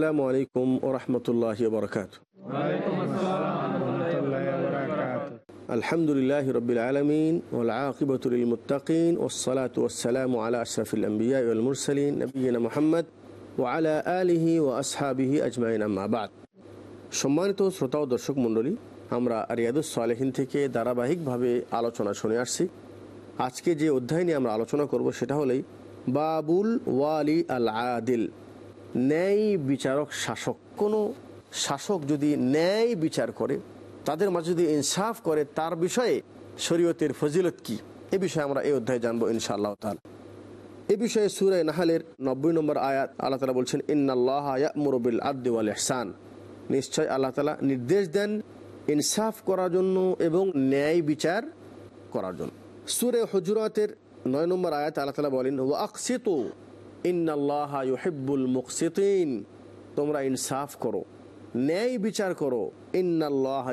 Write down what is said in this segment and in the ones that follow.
আসসালামু আলাইকুম ও রহমতুল্লাহ বরকাত আলহামদুলিল্লাহ রবিল আলমিন ওলাকিবতুল মুতাকিন ওসলাত ওসালাম আলা আশরাফুল আম্বিয়া মুরসালিন নবীন মোহাম্মদ ও আলা আলিহি ও আসহাবিহি আজমাইন আম্মাবাদ সম্মানিত শ্রোতা ও দর্শক মণ্ডলী, আমরা রিয়াদুস সালেহিন থেকে ধারাবাহিকভাবে আলোচনা শুনে আসছি। আজকে যে অধ্যায় নিয়ে আমরা আলোচনা করব সেটা হলেই বাবুল ওয়ালি আল আদিল। ন্যায় বিচারক শাসক। কোনো শাসক যদি ন্যায় বিচার করে, তাদের মাঝে যদি ইনসাফ করে, তার বিষয়ে শরীয়তের ফজিলত কি? এ বিষয়ে আমরা এই অধ্যায়ে জানব ইনশাআল্লাহ তাল এ বিষয়ে সুরায় নাহালের নব্বই নম্বর আয়াত আল্লাহ তালা বলছেন, ইন্নাল্লাহ মুরবিল আদিওয়াল ইহসান। নিশ্চয় আল্লাহ তালা নির্দেশ দেন ইনসাফ করার জন্য এবং ন্যায় বিচার করার জন্য। সুরে হজুরাতের নয় নম্বর আয়াত আল্লাহ তালা বলেন ও আকসিতু ইন্নাল্লাহ মুকসিতিন তোমরা ইনসাফ করো, ন্যায় বিচার করো। ইন্নাল্লাহ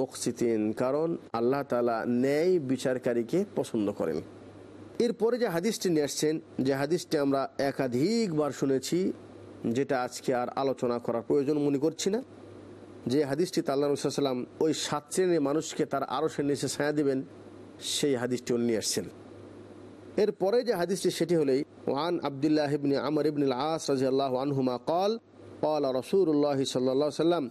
মুকসিতিন কারণ আল্লাহ তালা ন্যায় বিচারকারীকে পছন্দ করেন। এরপরে যে হাদিসটি নিয়ে আসছেন, যে হাদিসটি আমরা একাধিকবার শুনেছি, যেটা আজকে আর আলোচনা করার প্রয়োজন মনে করছি না। যে হাদিসটি তাল্লা রসুলাম ওই সাত শ্রেণির মানুষকে তার আরও সে নিচে ছায়া দেবেন, সেই হাদিসটি উনি নিয়ে আসছেন। এর পরে যে হাদিসটি, সেটি হলেই ওয়ান আবদুল্লাহ ইবনে আমর ইবনুল আস রাজিয়াল্লাহ আনহুমা কল কল রসুল্লাহ সাল্লাহ সাল্লাম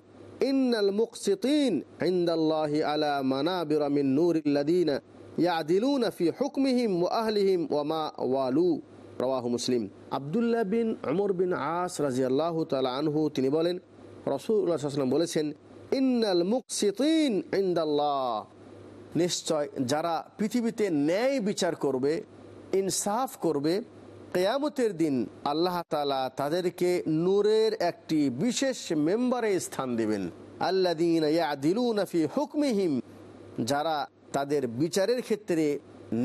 ইন্নাল মুকসিতিন ইন্দাল্লাহি আলা মানাবির মিন নূরিল্লাদিনা ইয়াদিলুনা ফি হুকমিহিম ওয়া আহলিহিম ওয়া মা ওয়ালু। রওয়াহু মুসলিম। আবদুল্লাহ বিন আমর বিন আস রাজিয়াল্লাহু তাআলা আনহু, তিনি বলেন, রাসূলুল্লাহ সাল্লাল্লাহু আলাইহি ওয়াসাল্লাম বলেছেন, ইন্নাল মুকসিতিন ইন্দাল্লাহ। নিশ্চয় যারা পৃথিবীতে ন্যায় বিচার করবে ইনসাফ করবে, কেয়ামতের দিন আল্লাহ তালা তাদেরকে নূরের একটি বিশেষ মেম্বারে স্থান দেবেন। আল্লাদিন হুকমিহিম, যারা তাদের বিচারের ক্ষেত্রে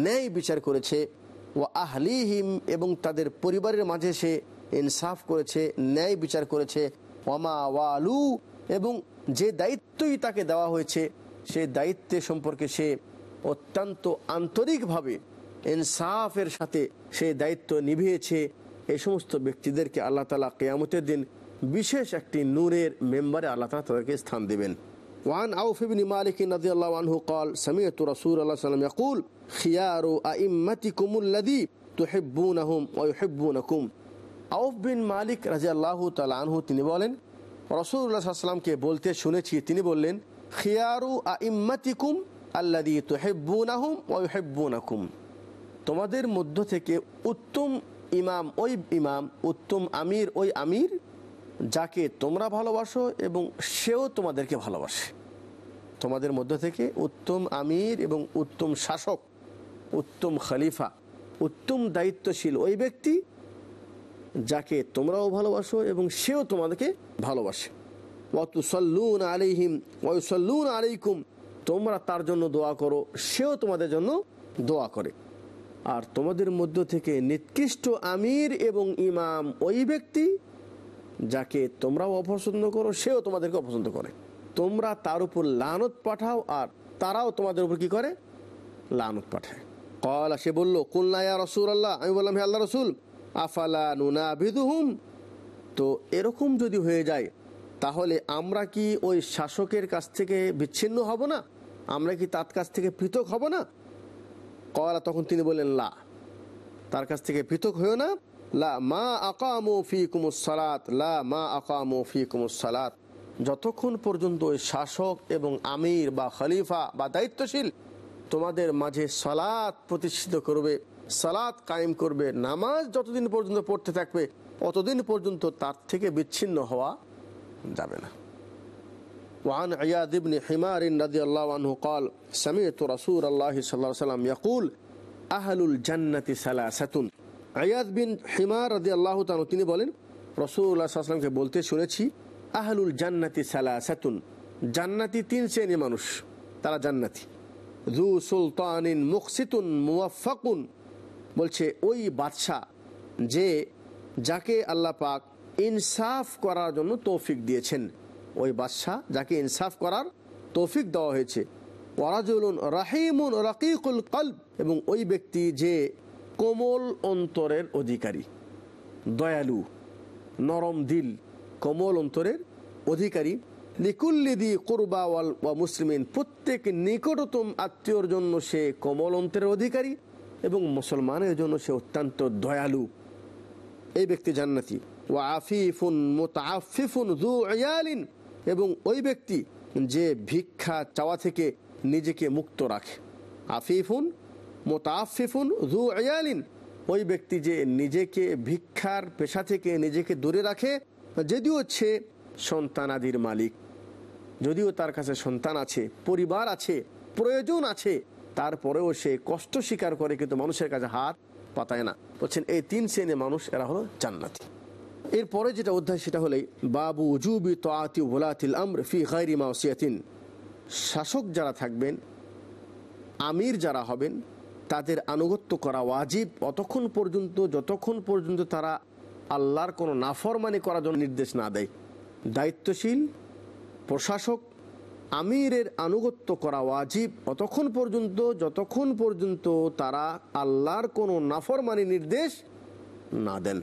ন্যায় বিচার করেছে ও আহলিহিম, এবং তাদের পরিবারের মাঝে সে ইনসাফ করেছে, ন্যায় বিচার করেছে ওমা ওয়ালু, এবং যে দায়িত্বই তাকে দেওয়া হয়েছে সেই দায়িত্বের সম্পর্কে সে অত্যন্ত আন্তরিকভাবে ইনসাফের সাথে সে দায়িত্ব নিভিয়েছে এই সমস্ত ব্যক্তিদেরকে আল্লাহ তালা কেয়ামতের দিন বিশেষ একটি নূরের মেম্বারে আল্লাহ তালা তাদেরকে স্থান দেবেন وعن عوف بن مالك رضي الله عنه قال سمعت رسول الله صلى الله عليه وسلم يقول خيار أئمتكم الذي تحبونهم ويحبونكم আউফ বিন মালিক রাজি আল্লাহ আনহু তিনি বলেন রসুল্লাহ সাল্লামকে বলতে শুনেছি তিনি বললেন খিয়ারু আইম্মাতিকুম আল্লাদি তোহেব্বুনাহুম ওহেব্বুনাকুম তোমাদের মধ্য থেকে উত্তম ইমাম ওই ইমাম, উত্তম আমির ওই আমির, যাকে তোমরা ভালোবাসো এবং সেও তোমাদেরকে ভালোবাসে। তোমাদের মধ্য থেকে উত্তম আমির এবং উত্তম শাসক, উত্তম খলিফা, উত্তম দায়িত্বশীল ওই ব্যক্তি যাকে তোমরাও ভালোবাসো এবং সেও তোমাদেরকে ভালোবাসে। ওয়াতুসল্লুন আলিহিম ওয়ুসল্লুন আলাইকুম, তোমরা তার জন্য দোয়া করো, সেও তোমাদের জন্য দোয়া করে। আর তোমাদের মধ্য থেকে নিকৃষ্ট আমির এবং ইমাম ওই ব্যক্তি যাকে তোমরাও অপছন্দ করো, সেও তোমাদেরকে অপছন্দ করে। তোমরা তার উপর লানত পাঠাও আর তারাও তোমাদের উপর কি করে? লানত পাঠায়। কলা, সে বলল কুল্লায়া রসুল আল্লাহ আমি বললাম, হে আল্লাহ রসুল, আফালা নুনা বিদুহুম তো এরকম যদি হয়ে যায়, তাহলে আমরা কি ওই শাসকের কাছ থেকে বিচ্ছিন্ন হব না? আমরা কি তার কাছ থেকে পৃথক হব না? কলা, তখন তিনি বললেন, লা। তার কাছ থেকে পৃথক হয়েও না। লা মা আকামু ফি কুমুসালাত লা মা আকামু ফি কুমুসালাত যতক্ষণ পর্যন্ত ওই শাসক এবং আমির বা খলিফা বা দায়িত্বশীল তোমাদের মাঝে সালাত প্রতিষ্ঠিত করবে, সালাত কায়েম করবে, নামাজ যতদিন পর্যন্ত পড়তে থাকবে, অতদিন পর্যন্ত তার থেকে বিচ্ছিন্ন হওয়া যাবে না। وعن عياذ بن حمار رضي الله عنه قال سمعت رسول الله صلى الله عليه وسلم يقول আহলুল জান্নাতি সালাসাতুন আয়াদ বিন হিমার রাদি আল্লাহ তানু তিনি বলেন রসুল্লাহ আসলামকে বলতে শুনেছি আহলুল জান্নাতি সালাসাতুন জান্নাতি তিন শ্রেণী মানুষ তারা জান্নাতি জু সুলতানিন মুকসিতুন মুওয়াফাকুন বলছে ওই বাদশাহ যে যাকে আল্লাহ পাক ইনসাফ করার জন্য তৌফিক দিয়েছেন ওই বাদশাহ যাকে ইনসাফ করার তৌফিক দেওয়া হয়েছে। ওয়ারাজুলুন রাহিমুন রাকিকুল কল্ব। এবং ওই ব্যক্তি যে কোমল অন্তরের অধিকারী। দয়ালু, নরম দিল, কোমল অন্তরের অধিকারী। লিকুল্লিদি কুরবা ওয়াল ওয়া মুসলিমিন, প্রত্যেক নিকটতম আত্মীয়র জন্য সে কোমল অন্তরের অধিকারী এবং মুসলমানের জন্য সে অত্যন্ত দয়ালু। এই ব্যক্তি জান্নাতি। ওয়া আফিফুন মুতাআফিফুন যু ইয়ালিন। এবং ওই ব্যক্তি যে ভিক্ষা চাওয়া থেকে নিজেকে মুক্ত রাখে। আফিফুন, মোতাফিফুন জু ইয়ালিন ওই ব্যক্তি যে নিজেকে ভিক্ষার পেশা থেকে নিজেকে দূরে রাখে, যদিও সে সন্তানাদির মালিক। যদিও তার কাছে সন্তান আছে, পরিবার আছে, প্রয়োজন আছে, তারপরেও সে কষ্ট স্বীকার করে, কিন্তু মানুষের কাছে হাত পাতায় না। বলছেন, এই তিন শ্রেণি মানুষ, এরা হলো জান্নাতি। এরপরে যেটা অধ্যায় সেটা হলেই বাবু জুবি তোয়াতি ভোলাতিল আমর ফি গাইরি মাওসিয়াতিন। শাসক যারা থাকবেন, আমির যারা হবেন, তাদের আনুগত্য করা ওয়াজিব। অতক্ষণ পর্যন্ত, যতক্ষণ পর্যন্ত তারা আল্লাহর কোনো নাফরমানি করার জন্য নির্দেশ না দেয়, দায়িত্বশীল, প্রশাসক, আমিরের আনুগত্য করা ওয়াজিব। অতক্ষণ পর্যন্ত, যতক্ষণ পর্যন্ত তারা আল্লাহর কোনো নাফরমানি নির্দেশ না দেন।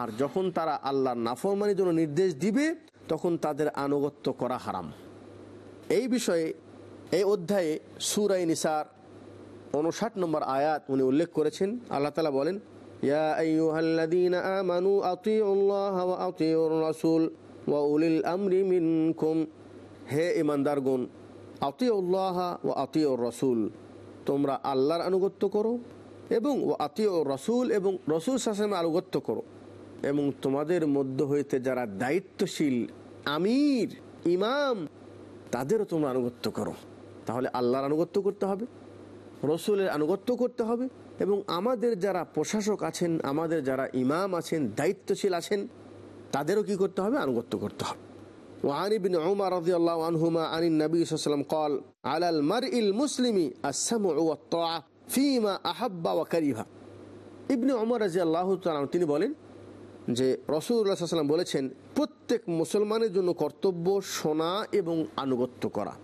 আর যখন তারা আল্লাহর নাফরমানির জন্য নির্দেশ দিবে, তখন তাদের আনুগত্য করা হারাম। এই বিষয়ে, এই অধ্যায়ে সুরাই নিসার উনষাট নম্বর আয়াত উনি উল্লেখ করেছেন। আল্লাহ তালা বলেন, ইয়া আইয়ুহাল্লাযীনা আমানু আতিউল্লাহ ওয়া আতিউর রাসূল উলিল আমরি মিনকুম। হে ইমানদারগণ আতিউল্লাহ ওয়া আতিউর রাসূল, তোমরা আল্লাহর আনুগত্য করো এবং ও আতিউর রাসূল এবং রসুল শাসনের আনুগত্য করো। এবং তোমাদের মধ্য হইতে যারা দায়িত্বশীল আমির ইমাম তাদেরও তোমরা আনুগত্য করো তাহলে আল্লাহর আনুগত্য করতে হবে রসুলের আনুগত্য করতে হবে এবং আমাদের যারা প্রশাসক আছেন আমাদের যারা ইমাম আছেন দায়িত্বশীল আছেন তাদেরও কি করতে হবে আনুগত্য করতে হবে وعن ابن عمر رضي الله عنهما عن النبي صلى الله عليه وسلم قال على المرء المسلم السمع والطاعة فيما أحب وكره ইবনে ওমর রাজি আল্লাহ তিনি বলেন যে রসুল্লাহ সাল্লাম বলেছেন, প্রত্যেক মুসলমানের জন্য কর্তব্য শোনা এবং আনুগত্য করা।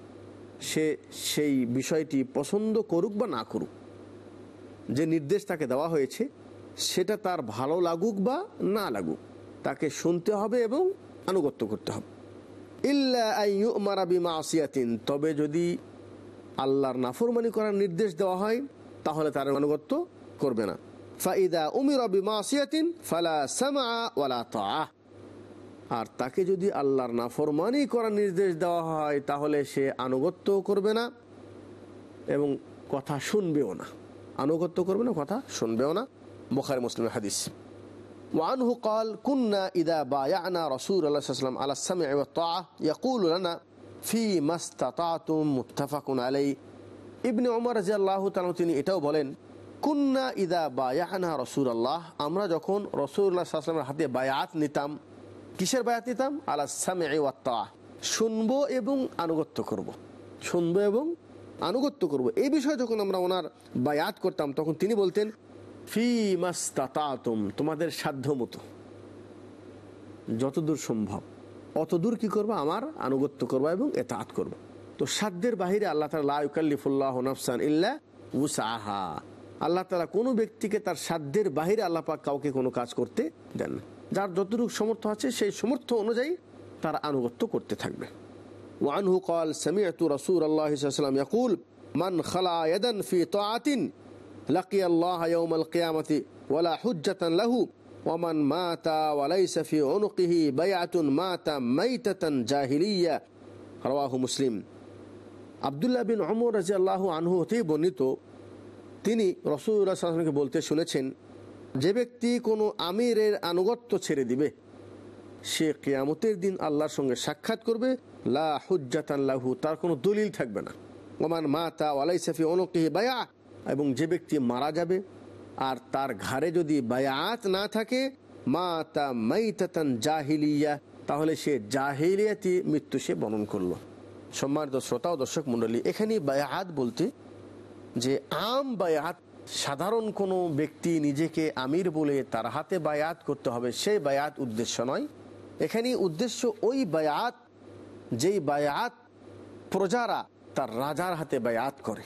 সে সেই বিষয়টি পছন্দ করুক বা না করুক, যে নির্দেশ তাকে দেওয়া হয়েছে, সেটা তার ভালো লাগুক বা না লাগুক, তাকে শুনতে হবে এবং আনুগত্য করতে হবে। ইল্লা আসিয়াতিন তবে যদি আল্লাহর নাফরমানি করার নির্দেশ দেওয়া হয়, তাহলে তার আনুগত্য করবে না। ফাইদা উমির বিমাসিয়াতিন ফালা সামা ওয়ালা তা আর তাকে যদি আল্লাহর নাফরমানি করার নির্দেশ দেওয়া হয় তাহলে সে আনুগত্য করবে না এবং কথা শুনবেও না আনুগত্য করবে না কথা শুনবেও না বোখার মুসলিম হাদিস وعنه قال كنا إذا بايعنا رسول الله صلى الله عليه وسلم على السمع والطاعة يقول لنا فيما استطعتم متفق عليه ইবনে উমর রাজি আল্লাহ তিনি এটাও বলেন কুন্না ইদা বায়ানা রসুল আল্লাহ আমরা যখন রসুল্লাহ সাল্লামের হাতে বায়াত নিতাম, কিসের বায়াত নিতাম? আল্লাহ সামে ওয়াত্তা শুনব এবং আনুগত্য করব। শুনব এবং আনুগত্য করব। এই বিষয়ে যখন আমরা ওনার বায়াত করতাম, তখন তিনি বলতেন, ফি মাস্তাতুম তোমাদের সাধ্য মতো। যতদূর সম্ভব। অতদূর কি করব? আমার আনুগত্য করব এবং এতাত করব। তো সাধ্যের বাহিরে আল্লাহ তালা লাউকাল্লিফুল্লাহ নফসান ইল্লা উসাহা। আল্লাহ তালা কোনো ব্যক্তিকে তার সাধ্যের বাহিরে আল্লাহ পাক কাউকে কোনো কাজ করতে দেন না যার যতটুকু সমর্থ আছে সেই সমর্থ অনুযায়ী তার আনুগত্য করতে থাকবে وعنه قال سمعت رسول الله صلى الله عليه وسلم يقول من خلع يدا في طاعة لقي الله يوم القيامة ولا حجة له ومن مات وليس في عنقه بيعة مات ميتة جاهلية رواه مسلم আবদুল্লাহ বিন অমর রাজি আল্লাহ আনহু হতেই বর্ণিত তিনি রসুল্লাহামকে বলতে শুনেছেন, যে ব্যক্তি কোনো আমিরের আনুগত্য ছেড়ে দিবে, সে কেয়ামতের দিন আল্লাহর সঙ্গে সাক্ষাৎ করবে, লা হুজ্জাতাল্লাহু তার কোনো দলিল থাকবে না। ওমান মা তা ওয়ালাই সাফি অনুকিহি বায়া এবং যে ব্যক্তি মারা যাবে, আর তার ঘাড়ে যদি বায়াত না থাকে মা তা মাইতাতান জাহিলিয়া, তাহলে সে জাহিলিয়াতি মৃত্যু সে বরণ করল। সম্মানিত শ্রোতা ও দর্শক মণ্ডলী এখানে বায়াত বলতে যে আম বায়াত সাধারণ কোনো ব্যক্তি নিজেকে আমির বলে তার হাতে বায়াত করতে হবে সেই বায়াত উদ্দেশ্য নয়। এখানে উদ্দেশ্য ওই বায়াত, যেই বায়াত প্রজারা তার রাজার হাতে বায়াত করে।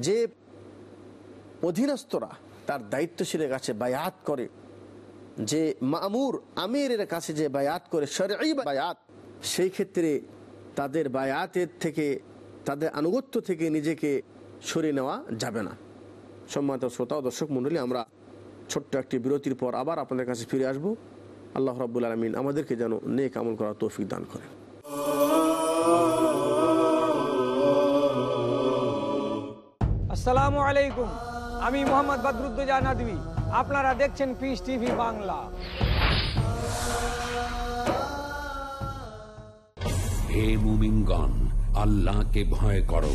যে অধীনস্থরা তার দায়িত্বশীলের কাছে বায়াত করে, যে মামুর আমিরের কাছে যে বায়াত করে সরই বায়াত, সেই ক্ষেত্রে তাদের বায়াতের থেকে, তাদের আনুগত্য থেকে নিজেকে সরিয়ে নেওয়া যাবে না। সম্মানিত শ্রোতা ও দর্শক মণ্ডলী আমরা ছোট্ট একটি বিরতির পর আবার আপনাদের কাছে ফিরে আসব। আল্লাহ রাবুল আলমিন আমাদেরকে যেন নেক আমল করার তৌফিক দান করেন। আসসালামু আলাইকুম। আমি মোহাম্মদ বদরুদ্দোজা নদী আপনারা দেখছেন পিস টিভি বাংলা। হে মুমিনগণ আল্লাহকে ভয় করো।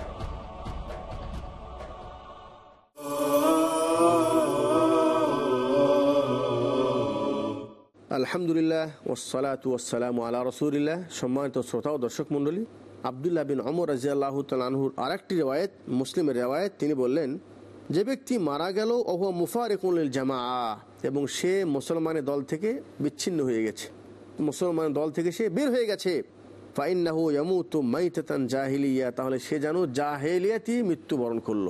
আলহামদুলিল্লাহ ওসালাত ওসালাম আলা রসুলিল্লাহ। সম্মানিত শ্রোতা ও দর্শক মণ্ডলী, আবদুল্লাহ বিন অমর রাজিয়াল্লাহ তালাহুর আরেকটি রেওয়ায়ত, মুসলিমের রেওয়ায়ত, তিনি বললেন, যে ব্যক্তি মারা গেল ওহ মুফারেকুল জামা আ এবং সে মুসলমানের দল থেকে বিচ্ছিন্ন হয়ে গেছে। মুসলমানের দল থেকে সে বের হয়ে গেছে। ফাইন্নাহু ইয়ামুতু মাইতাতান জাহিলিয়া। তাহলে সে যেন জাহেলিয়াতি মৃত্যুবরণ করল।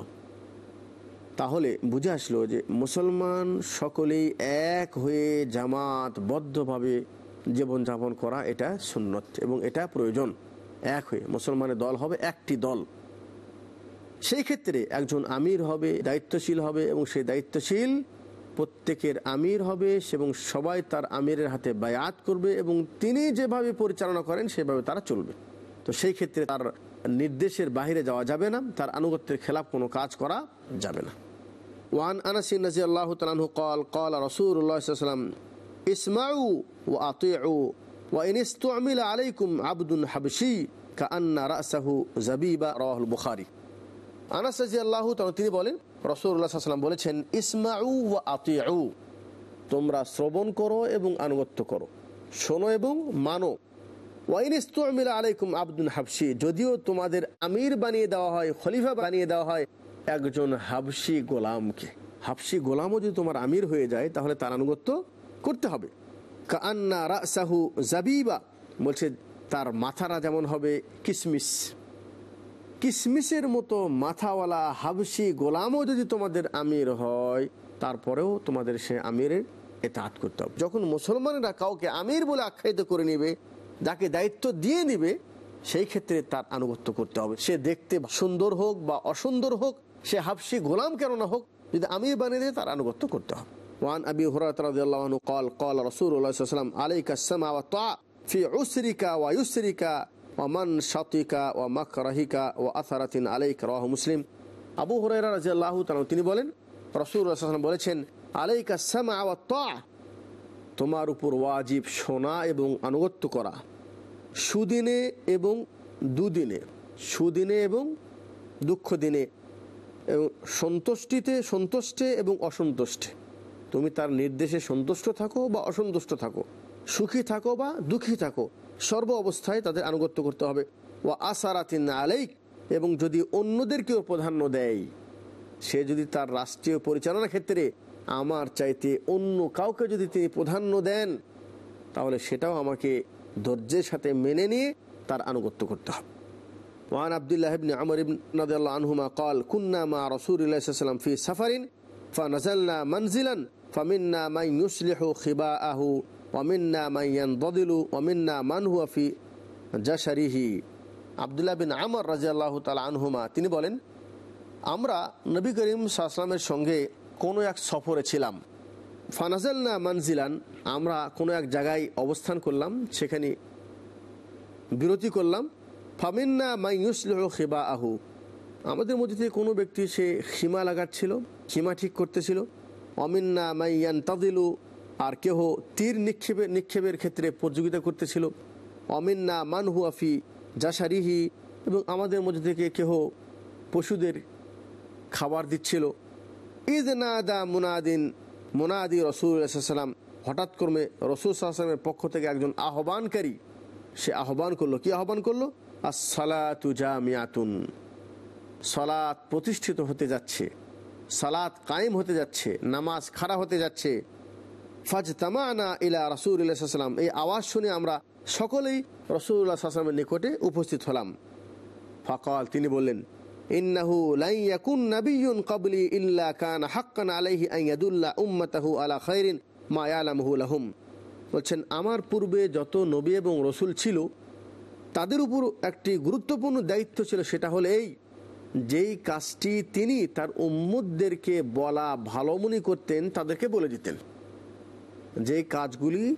তাহলে বুঝে আসলো যে মুসলমান সকলেই এক হয়ে জামাত বদ্ধভাবে জীবনযাপন করা এটা সুন্নত এবং এটা প্রয়োজন। এক হয়ে মুসলমানের দল হবে একটি দল। সেই ক্ষেত্রে একজন আমির হবে, দায়িত্বশীল হবে এবং সেই দায়িত্বশীল প্রত্যেকের আমির হবে এবং সবাই তার আমিরের হাতে বায়াত করবে এবং তিনি যেভাবে পরিচালনা করেন সেভাবে তারা চলবে। তো সেই ক্ষেত্রে তার নির্দেশের বাইরে যাওয়া যাবে না তার আনুগত্যের খেলাফ কোনো কাজ করা যাবে না ওয়ান আনাসিন রাজি আল্লাহ তালু কল কল রসুল্লাহ সাল্লাম ইসমাউ ও আতিউ وإن استعمل عليكم عبد حبشي كأن رأسه زبيبة رواه البخاري আনাস রাজি আল্লাহ তিনি বলেন রসুল্লাহ সাল্লাম বলেছেন ইসমাউ ও আতিউ তোমরা শ্রবণ করো এবং আনুগত্য করো শোনো এবং মানো আলাইকুম আব্দুল যদিও তোমাদের আমির বানিয়ে দেওয়া হয়, খলিফা বানিয়ে দেওয়া হয় একজন হাবসি গোলামকে। হাবসি গোলামও যদি তোমার আমির হয়ে যায়, তাহলে তার আনুগত্য করতে হবে। কান্না জাবিবা, বলছে তার মাথারা যেমন হবে কিসমিস। কিসমিসের মতো মাথাওয়ালা হাবসি গোলামও যদি তোমাদের আমির হয়, তারপরেও তোমাদের সে আমিরের এতাহাত করতে হবে। যখন মুসলমানেরা কাউকে আমির বলে আখ্যায়িত করে নেবে যাকে দায়িত্ব দিয়ে নিবে সেই ক্ষেত্রে তার আনুগত্য করতে হবে সে দেখতে সুন্দর হোক বা অসুন্দর হোক সে হাফসি গোলাম কেন না হোক যদি আমির বানিয়ে দেয় তার আনুগত্য করতে হবে ওয়ান আবি হুরাতরাদিয়াল্লাহু আনহু قال قال رسول الله صلى الله عليه وسلم عليك السمع والطاعة في عسرك ويسرك ومن شطك ومكرهك وأثرة عليك رواه মুসলিম আবু হুরায়রা রাদিয়াল্লাহু তাআলা তিনি বলেন রাসূলুল্লাহ সাল্লাল্লাহু আলাইহি বলেছেন আলাইকা সামা ওয়া তাআ তোমার উপর ওয়াজিব শোনা এবং আনুগত্য করা সুদিনে এবং দুদিনে, সুদিনে এবং দুঃখ দিনে এবং সন্তুষ্টিতে সন্তুষ্টে এবং অসন্তুষ্টে। তুমি তার নির্দেশে সন্তুষ্ট থাকো বা অসন্তুষ্ট থাকো, সুখী থাকো বা দুঃখী থাকো, সর্ব অবস্থায় তাদের আনুগত্য করতে হবে। ও আসারাতিন আলাইক, এবং যদি অন্যদেরকেও প্রাধান্য দেয়, সে যদি তার রাষ্ট্রীয় পরিচালনার ক্ষেত্রে আমার চাইতে অন্য কাউকে যদি তিনি প্রাধান্য দেন, তাহলে সেটাও আমাকে ধৈর্যের সাথে মেনে নিয়ে তার আনুগত্য করতে হবে وعن عبد الله بن عمر بن رضي الله عنهما قال كنا مع رسول الله صلى الله عليه وسلم في سفر فنزلنا منزلا فمنا من يصلح خباءه ومنا من ينضدل ومنا من هو في جشره আবদুল্লাহ বিন আমর রাজিয়াল্লাহ তালা আনহুমা তিনি বলেন আমরা নবী করিম সাহসালামের সঙ্গে কোনো এক সফরে ছিলাম ফানাজাল্লা মানজিলান আমরা কোনো এক জায়গায় অবস্থান করলাম, সেখানে বিরতি করলাম। ফামিন্না মাই ইউসলিহ খিবা আহু আমাদের মধ্যে থেকে কোনো ব্যক্তি সে সীমা লাগাচ্ছিল সীমা ঠিক করতেছিল। অমিন্না মাই ইয়ান তাদিলু আর কেহ তীর নিক্ষেপের নিক্ষেপের ক্ষেত্রে প্রতিযোগিতা করতেছিল। অমিন্না মান হুয়াফি জাসারিহি এবং আমাদের মধ্যে থেকে কেহ পশুদের খাবার দিচ্ছিল। ঈদ নাদা মুনাদিন, মুনাদি রসুল সাল্লাম হঠাৎ ক্রমে রসুল সাল্লামের পক্ষ থেকে একজন আহ্বানকারী, সে আহ্বান করল। কি আহ্বান করল? আসসালাতু জামিয়াতুন সালাত প্রতিষ্ঠিত হতে যাচ্ছে। সালাত কায়েম হতে যাচ্ছে। নামাজ খাড়া হতে যাচ্ছে। ফাজ তামানা ইলা রসুল রসুল্লাহাম এই আওয়াজ শুনে আমরা সকলেই রসুল্লাহ সাল্লামের নিকটে উপস্থিত হলাম। ফকাল, তিনি বললেন, ইন্নাহু ক্বাবলি ইল্লা কানা হাক্কান আলাইহি আলা খাইরিন মা ইয়ালামুহু লাহুম। বলছেন, আমার পূর্বে যত নবী এবং রসুল ছিল, তাদের উপর একটি গুরুত্বপূর্ণ দায়িত্ব ছিল, সেটা হলো এই, যেই কাজটি তিনি তার উম্মুদদেরকে বলা ভালো মনে করতেন, তাদেরকে বলে দিতেন। যেই কাজগুলি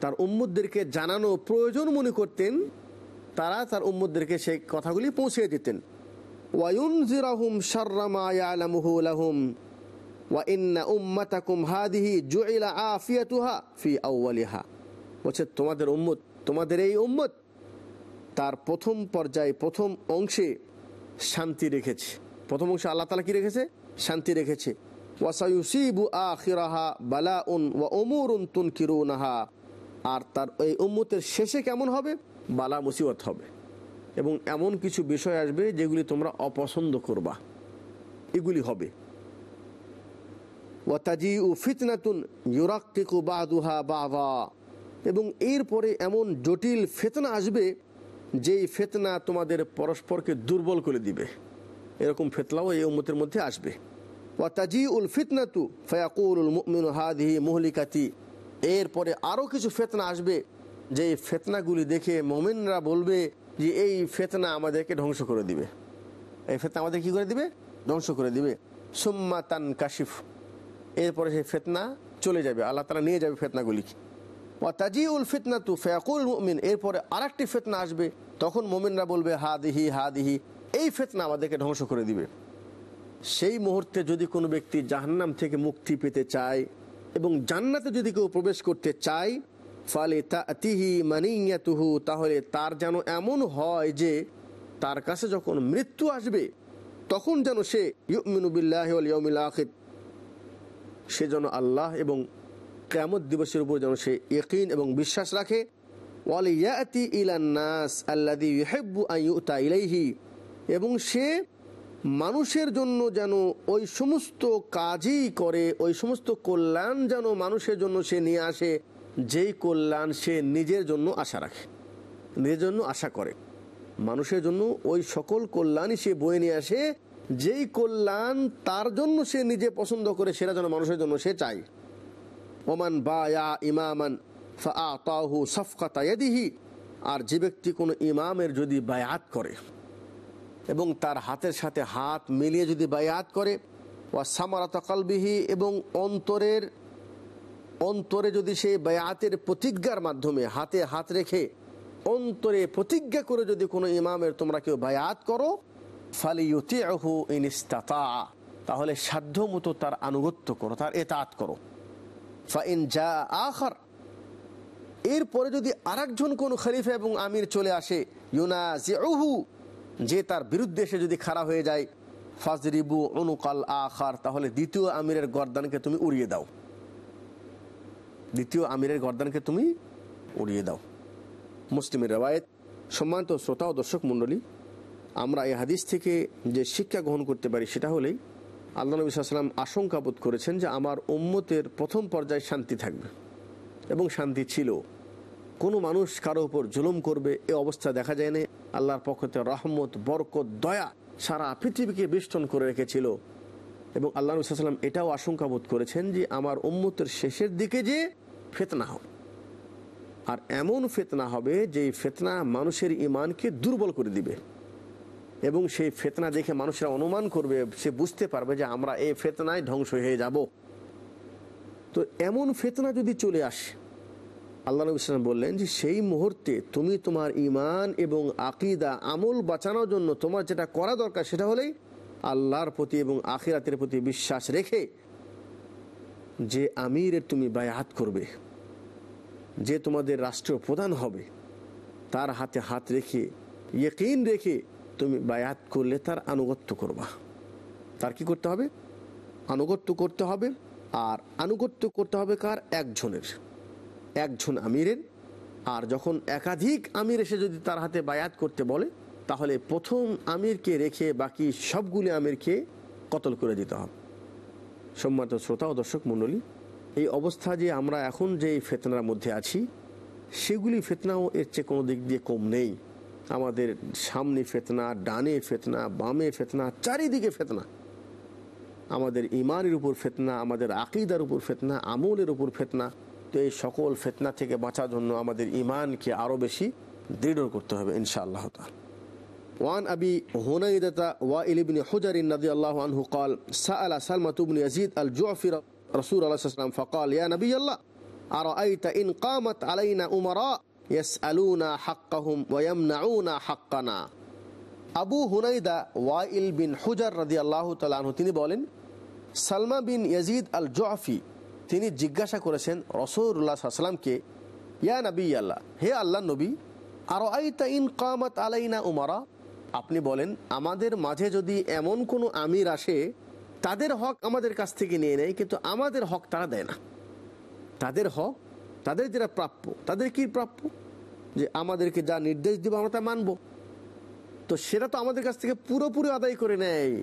তার উম্মুদদেরকে জানানো প্রয়োজন মনে করতেন, তারা তার উম্মুদদেরকে সেই কথাগুলি পৌঁছে দিতেন। ওয়ায়ুন জিরাহুম শার্রামা ইয়ালামুহু লাহুম। ওয়া ইন্না উম্মাতাকুম হাদিহি জুইলা আফিয়াতুহা ফি আউয়ালিহা বলছে, তোমাদের উম্মত, তোমাদের এই উম্মত, তার প্রথম পর্যায়ে প্রথম অংশে শান্তি রেখেছে। প্রথম অংশে আল্লাহ তালা কি রেখেছে? শান্তি রেখেছে। ওয়াসাইসিবু আখিরাহা বালাউন ওয়া উমুরুন তুনকিরুনাহা। আর তার এই উম্মতের শেষে কেমন হবে? বালা মুসিবত হবে। এবং এমন কিছু বিষয় আসবে যেগুলি তোমরা অপছন্দ করবা। এগুলি হবে। ওয়াতাজি এবং এরপরে এমন জটিল ফেতনা আসবে, যেই ফেতনা তোমাদের পরস্পরকে দুর্বল করে দিবে। এরকম ফেতলাও এই উম্মতের মধ্যে আসবে। ওয়াতাজি উল ফিতনাতু ফয়াকুল মুমিন হাদিহি মুহলিকাতি। এরপরে আরও কিছু ফেতনা আসবে যে ফেতনাগুলি দেখে মোমিনরা বলবে যে এই ফেতনা আমাদেরকে ধ্বংস করে দিবে। এই ফেতনা আমাদের কি করে দিবে? ধ্বংস করে দিবে। সুম্মা তান কাশিফ এরপরে সেই ফেতনা চলে যাবে, আল্লাহ তালা নিয়ে যাবে ফেতনাগুলিকে। তাজি উল ফিতনা তু ফেয়াকুল মুমিন, এরপরে আরেকটি ফেতনা আসবে, তখন মোমিনরা বলবে হা দিহি হা দিহি এই ফেতনা আমাদেরকে ধ্বংস করে দিবে। সেই মুহূর্তে যদি কোনো ব্যক্তি জাহান্নাম থেকে মুক্তি পেতে চায় এবং জান্নাতে যদি কেউ প্রবেশ করতে চায়, ফলে তিহি মানিয়াতুহু, তাহলে তার যেন এমন হয় যে তার কাছে যখন মৃত্যু আসবে, তখন যেন সে ইউমিনুবিল্লাহ আখির সে যেন আল্লাহ এবং কেয়ামত দিবসের উপর যেন সে ইকিন এবং বিশ্বাস রাখে। আল্লাদি ইলাইহি। এবং সে মানুষের জন্য যেন ওই সমস্ত কাজই করে, ওই সমস্ত কল্যাণ যেন মানুষের জন্য সে নিয়ে আসে, যেই কল্যাণ সে নিজের জন্য আশা রাখে, নিজের জন্য আশা করে। মানুষের জন্য ওই সকল কল্যাণই সে বয়ে নিয়ে আসে যেই কল্যাণ তার জন্য সে নিজে পছন্দ করে, সেটা যেন মানুষের জন্য সে চায়। ওমান বায়া ইমামান আর যে ব্যক্তি কোনো ইমামের যদি বায়াত করে এবং তার হাতের সাথে হাত মিলিয়ে যদি বায়াত করে ও সামারাত কালবিহি, এবং অন্তরের, অন্তরে যদি সে বায়াতের প্রতিজ্ঞার মাধ্যমে হাতে হাত রেখে অন্তরে প্রতিজ্ঞা করে যদি কোনো ইমামের তোমরা কেউ বায়াত করো তাহলে সাধ্য মতো তার আনুগত্য করো, তার এতাত করো। ফাইন যা আখার, এরপরে যদি আরেকজন কোন খলিফা এবং আমির চলে আসে যে তার বিরুদ্ধে এসে যদি খাড়া হয়ে যায়, ফাজরিবু অনুকাল আখার, তাহলে দ্বিতীয় আমিরের গর্দানকে তুমি উড়িয়ে দাও। দ্বিতীয় আমিরের গর্দানকে তুমি উড়িয়ে দাও। মুসলিমের রেওয়ায়ত, সম্মানিত শ্রোতা ও দর্শক মণ্ডলী আমরা এই হাদিস থেকে যে শিক্ষা গ্রহণ করতে পারি সেটা হলেই আল্লাহ নবী সাল্লাম আশঙ্কা বোধ করেছেন যে আমার উম্মতের প্রথম পর্যায়ে শান্তি থাকবে এবং শান্তি ছিল। কোনো মানুষ কারও উপর জুলুম করবে, এ অবস্থা দেখা যায় না। আল্লাহর পক্ষ থেকে রহমত, বরকত, দয়া সারা পৃথিবীকে বেষ্টন করে রেখেছিল। এবং আল্লাহ রুসাল্লাম এটাও আশঙ্কা বোধ করেছেন যে আমার উম্মতের শেষের দিকে যে ফেতনা হবে। আর এমন ফেতনা হবে যে ফেতনা মানুষের ইমানকে দুর্বল করে দিবে। এবং সেই ফেতনা দেখে মানুষরা অনুমান করবে, সে বুঝতে পারবে যে আমরা এই ফেতনায় ধ্বংস হয়ে যাব। তো এমন ফেতনা যদি চলে আসে, আল্লাহ নবী সাল্লাম বললেন যে সেই মুহূর্তে তুমি তোমার ইমান এবং আকিদা, আমল বাঁচানোর জন্য তোমার যেটা করা দরকার সেটা হলেই আল্লাহর প্রতি এবং আখিরাতের প্রতি বিশ্বাস রেখে যে আমিরের তুমি বায়াত করবে, যে তোমাদের রাষ্ট্রীয় প্রধান হবে, তার হাতে হাত রেখে, ইয়কিন রেখে তুমি বায়াত করলে তার আনুগত্য করবা। তার কি করতে হবে? আনুগত্য করতে হবে। আর আনুগত্য করতে হবে কার? একজনের। একজন আমিরের। আর যখন একাধিক আমির এসে যদি তার হাতে বায়াত করতে বলে, তাহলে প্রথম আমিরকে রেখে বাকি সবগুলি আমিরকে কতল করে দিতে হবে। সম্মানিত শ্রোতা ও দর্শক মণ্ডলী, এই অবস্থা যে আমরা এখন যে ফেতনার মধ্যে আছি, সেগুলি ফেতনাও এর চেয়ে কোনো দিক দিয়ে কম নেই। আমাদের সামনে ফেতনা ডানে ফেতনা বামে ফেতনা চারিদিকে ফেতনা আমাদের ইমানের উপর ফেতনা আমাদের আকিদার উপর ফেতনা আমলের উপর ফেতনা তো এই সকল ফেতনা থেকে বাঁচার জন্য আমাদের ইমানকে আরও বেশি দৃঢ় করতে হবে ইনশাআল্লাহ তাআলা وعن أبي هنيدة وائل بن حجر رضي الله عنه قال سأل سلمة بن يزيد الجعفي رسول الله صلى الله عليه وسلم فقال يا نبي الله أرأيت إن قامت علينا أمراء হাক্কাহুম আবু হুনাইদা ওয়াইল বিন হুজার রাজি আল্লাহ তালাহু তিনি বলেন, সালমা বিন ইয়াজিদ আল জফি তিনি জিজ্ঞাসা করেছেন রসৌরুল্লাহ সাল্লামকে ইয়া নবী আল্লাহ হে আল্লাহ নবী আর আইতা ইন কামত আলাইনা উমারা? আপনি বলেন, আমাদের মাঝে যদি এমন কোনো আমির আসে, তাদের হক আমাদের কাছ থেকে নিয়ে নেয়, কিন্তু আমাদের হক তারা দেয় না। তাদের হক তাদের যেটা প্রাপ্য, তাদের কি প্রাপ্য? যে আমাদেরকে যা নির্দেশ দিব আমরা তা মানবো। তো সেটা তো আমাদের কাছ থেকে পুরোপুরি আদায় করে নেয়।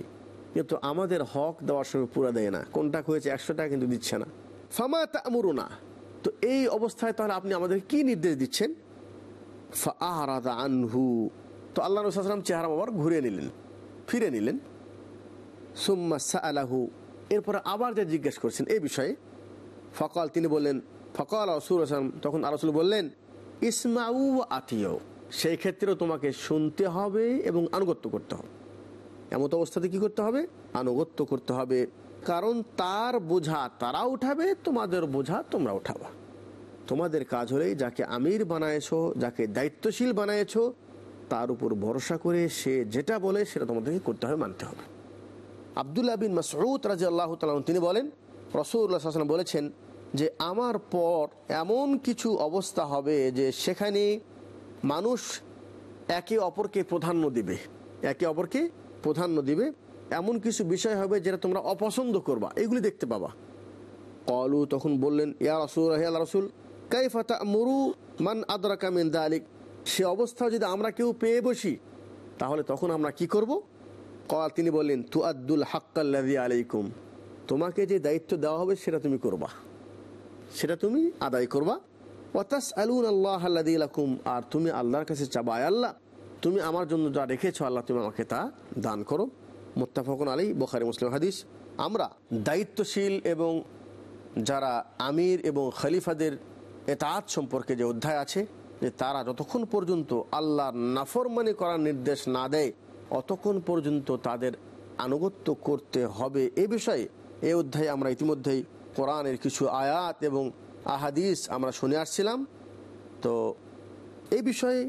কিন্তু আমাদের হক দেওয়ার সময় পুরো দেয় না। কোনটা হয়েছে একশো টাকা কিন্তু দিচ্ছে না। ফামা তা না তো এই অবস্থায় তাহলে আপনি আমাদের কি নির্দেশ দিচ্ছেন? আনহু। তো আল্লাহ রসালাম চেহারা আবার ঘুরে নিলেন, ফিরে নিলেন। সুম্মা আলাহু এরপরে আবার যে জিজ্ঞেস করছেন এই বিষয়ে, ফকাল তিনি বললেন ফকাল রসুল আসলাম তখন আরসুল বললেন, ইসমাউ আতিও সেই ক্ষেত্রেও তোমাকে শুনতে হবে এবং আনুগত্য করতে হবে। এমত অবস্থাতে কি করতে হবে? আনুগত্য করতে হবে। কারণ তার বোঝা তারা উঠাবে, তোমাদের বোঝা তোমরা উঠাবা। তোমাদের কাজ হলেই যাকে আমির বানায়ছো, যাকে দায়িত্বশীল বানায়ছো, তার উপর ভরসা করে সে যেটা বলে সেটা তোমাদেরকে করতে হবে, মানতে হবে। আবদুল্লাহ বিন মাসউদ রাজি আল্লাহ তিনি বলেন রসুল্লাহ বলেছেন যে আমার পর এমন কিছু অবস্থা হবে যে সেখানে মানুষ একে অপরকে প্রাধান্য দিবে। একে অপরকে প্রাধান্য দিবে। এমন কিছু বিষয় হবে যেটা তোমরা অপছন্দ করবা। এগুলি দেখতে পাবা। কলু তখন বললেন, ইয়া রসুল, হে আল্লাহ রসুল কাইফাতা মরু মান আদরা কামিন দালিক? সে অবস্থা যদি আমরা কেউ পেয়ে বসি, তাহলে তখন আমরা কি করব? কল তিনি বললেন তু আব্দুল হাক্কাল্লাদি আলাইকুম। তোমাকে যে দায়িত্ব দেওয়া হবে সেটা তুমি করবা। সেটা তুমি আদায় করবা। ওয়াতাস আলুন আল্লাহ আল্লাদিলাকুম আর তুমি আল্লাহর কাছে চাবা আল্লাহ, তুমি আমার জন্য যা রেখেছ, আল্লাহ তুমি আমাকে তা দান করো। মোত্তাফকুন আলী বোখারি মুসলিম হাদিস। আমরা দায়িত্বশীল এবং যারা আমির এবং খলিফাদের এতাত সম্পর্কে যে অধ্যায় আছে, যে তারা যতক্ষণ পর্যন্ত আল্লাহর নাফরমানি করার নির্দেশ না দেয়, অতক্ষণ পর্যন্ত তাদের আনুগত্য করতে হবে। এ বিষয়ে, এ অধ্যায়ে আমরা ইতিমধ্যেই কোরআনের কিছু আয়াত এবং আহাদিস আমরা শুনে আসছিলাম। তো এই বিষয়ে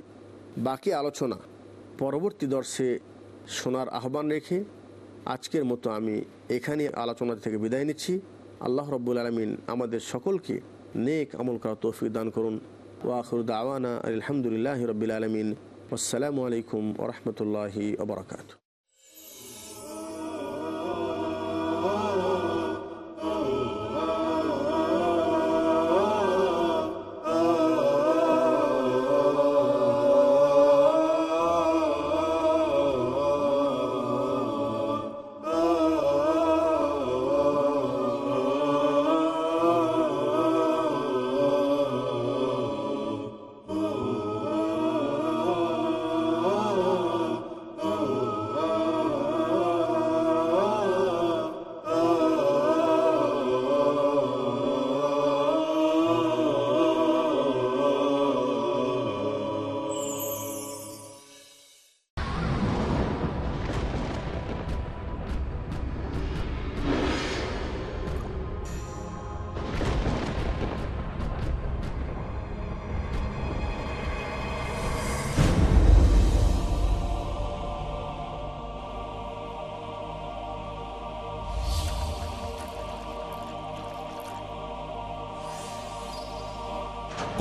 বাকি আলোচনা পরবর্তী দর্শে শোনার আহ্বান রেখে আজকের মতো আমি এখানে আলোচনা থেকে বিদায় নিচ্ছি। আল্লাহ রব্বুল আলমিন আমাদের সকলকে নেক আমল করা তৌফিক দান করুন। ওয়াখর দাওয়ানা আলহামদুলিল্লাহ রবিল আলমিন। আসসালামু আলাইকুম ওরহমতুল্লাহি ওবরাকাত